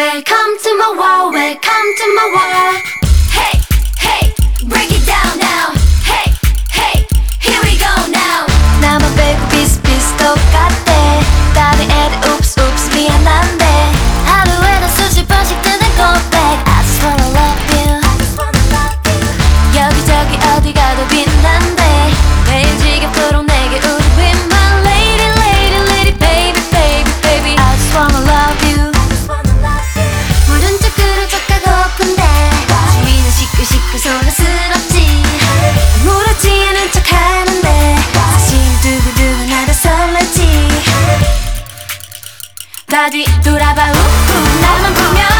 Come to my world, Come to my wall. Hey, hey, break it 다시 돌아봐 우후 나만 보면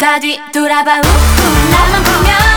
다 뒤돌아봐 우, 우 나만 보면